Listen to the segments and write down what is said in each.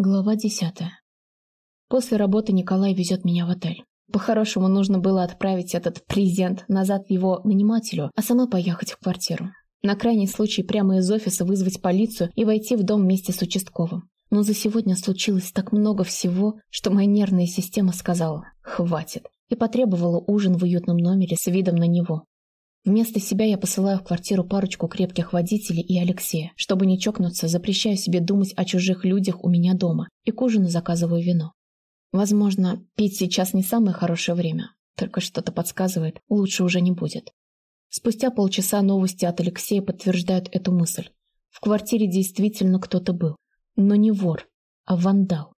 Глава десятая. После работы Николай везет меня в отель. По-хорошему нужно было отправить этот презент назад его нанимателю, а самой поехать в квартиру. На крайний случай прямо из офиса вызвать полицию и войти в дом вместе с участковым. Но за сегодня случилось так много всего, что моя нервная система сказала «хватит» и потребовала ужин в уютном номере с видом на него. Вместо себя я посылаю в квартиру парочку крепких водителей и Алексея. Чтобы не чокнуться, запрещаю себе думать о чужих людях у меня дома и к ужину заказываю вино. Возможно, пить сейчас не самое хорошее время, только что-то подсказывает, лучше уже не будет. Спустя полчаса новости от Алексея подтверждают эту мысль. В квартире действительно кто-то был, но не вор, а вандал.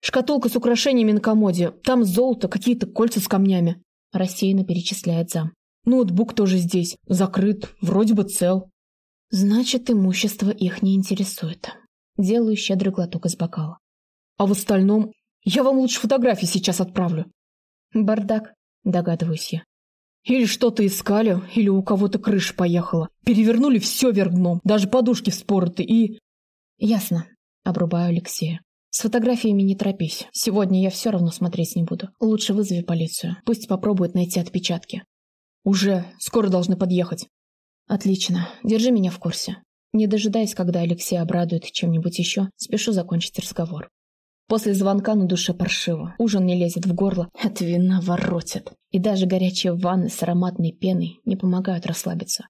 «Шкатулка с украшениями на комоде, там золото, какие-то кольца с камнями», рассеянно перечисляет зам. Ноутбук тоже здесь. Закрыт. Вроде бы цел. Значит, имущество их не интересует. Делаю щедрый глоток из бокала. А в остальном... Я вам лучше фотографии сейчас отправлю. Бардак, догадываюсь я. Или что-то искали, или у кого-то крыша поехала. Перевернули все вверх дном, даже подушки вспороты и... Ясно, обрубаю Алексея. С фотографиями не торопись. Сегодня я все равно смотреть не буду. Лучше вызови полицию. Пусть попробуют найти отпечатки. «Уже. Скоро должны подъехать». «Отлично. Держи меня в курсе». Не дожидаясь, когда Алексей обрадует чем-нибудь еще, спешу закончить разговор. После звонка на душе паршиво. Ужин не лезет в горло, от вина воротит. И даже горячие ванны с ароматной пеной не помогают расслабиться.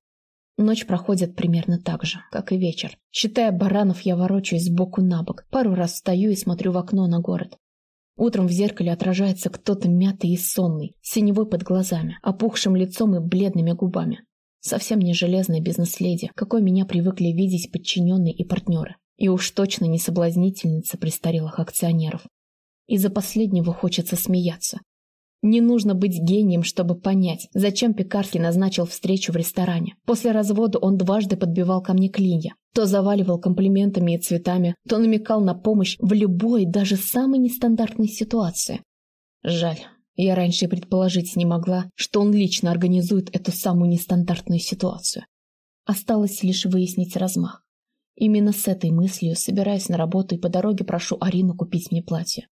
Ночь проходит примерно так же, как и вечер. Считая баранов, я ворочаюсь сбоку на бок. Пару раз встаю и смотрю в окно на город. Утром в зеркале отражается кто-то мятый и сонный, синевой под глазами, опухшим лицом и бледными губами. Совсем не железная бизнес-леди, какой меня привыкли видеть подчиненные и партнеры. И уж точно не соблазнительница престарелых акционеров. Из-за последнего хочется смеяться. Не нужно быть гением, чтобы понять, зачем Пекарский назначил встречу в ресторане. После развода он дважды подбивал ко мне клинья. То заваливал комплиментами и цветами, то намекал на помощь в любой, даже самой нестандартной ситуации. Жаль, я раньше предположить не могла, что он лично организует эту самую нестандартную ситуацию. Осталось лишь выяснить размах. Именно с этой мыслью собираюсь на работу и по дороге прошу Арину купить мне платье.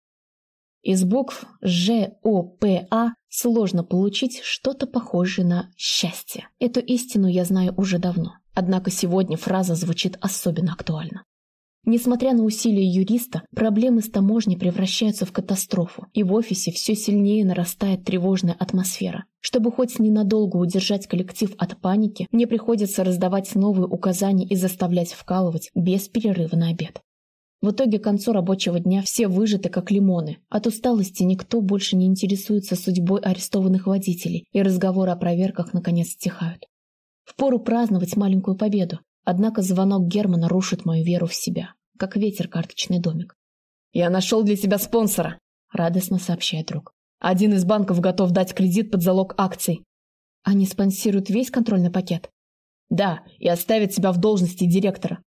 Из букв Ж, О, П, А сложно получить что-то похожее на счастье. Эту истину я знаю уже давно. Однако сегодня фраза звучит особенно актуально. Несмотря на усилия юриста, проблемы с таможней превращаются в катастрофу, и в офисе все сильнее нарастает тревожная атмосфера. Чтобы хоть ненадолго удержать коллектив от паники, мне приходится раздавать новые указания и заставлять вкалывать без перерыва на обед. В итоге к концу рабочего дня все выжаты как лимоны. От усталости никто больше не интересуется судьбой арестованных водителей, и разговоры о проверках наконец стихают. Впору праздновать маленькую победу, однако звонок Германа рушит мою веру в себя, как ветер карточный домик. «Я нашел для тебя спонсора», — радостно сообщает друг. «Один из банков готов дать кредит под залог акций». «Они спонсируют весь контрольный пакет?» «Да, и оставят тебя в должности директора».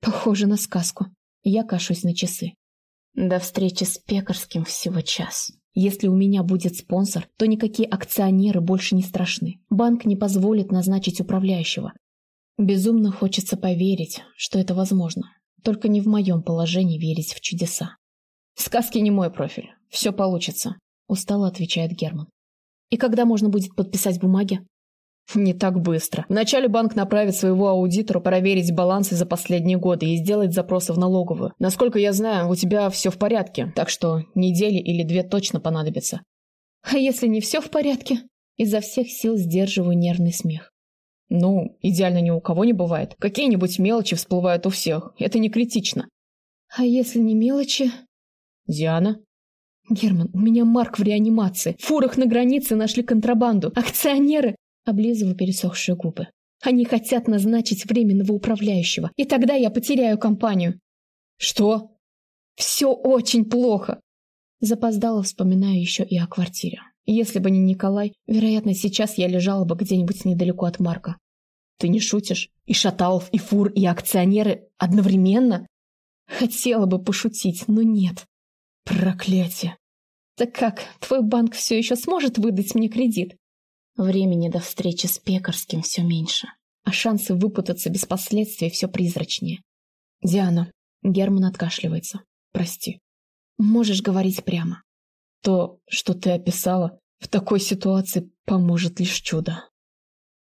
«Похоже на сказку», я кашусь на часы. До встречи с Пекарским всего час. Если у меня будет спонсор, то никакие акционеры больше не страшны. Банк не позволит назначить управляющего. Безумно хочется поверить, что это возможно. Только не в моем положении верить в чудеса. «Сказки не мой профиль. Все получится», — устало отвечает Герман. «И когда можно будет подписать бумаги?» Не так быстро. Вначале банк направит своего аудитору проверить балансы за последние годы и сделать запросы в налоговую. Насколько я знаю, у тебя все в порядке, так что недели или две точно понадобится. А если не все в порядке? Изо всех сил сдерживаю нервный смех. Ну, идеально ни у кого не бывает. Какие-нибудь мелочи всплывают у всех. Это не критично. А если не мелочи? Диана? Герман, у меня Марк в реанимации. В фурах на границе нашли контрабанду. Акционеры Облизываю пересохшие губы. Они хотят назначить временного управляющего, и тогда я потеряю компанию. Что? Все очень плохо. Запоздало вспоминаю еще и о квартире. Если бы не Николай, вероятно, сейчас я лежала бы где-нибудь недалеко от Марка. Ты не шутишь? И Шаталов, и Фур, и акционеры одновременно? Хотела бы пошутить, но нет. Проклятие. Так как, твой банк все еще сможет выдать мне кредит? Времени до встречи с Пекарским все меньше, а шансы выпутаться без последствий все призрачнее. «Диана», — Герман откашливается. прости. Можешь говорить прямо. То, что ты описала, в такой ситуации поможет лишь чудо.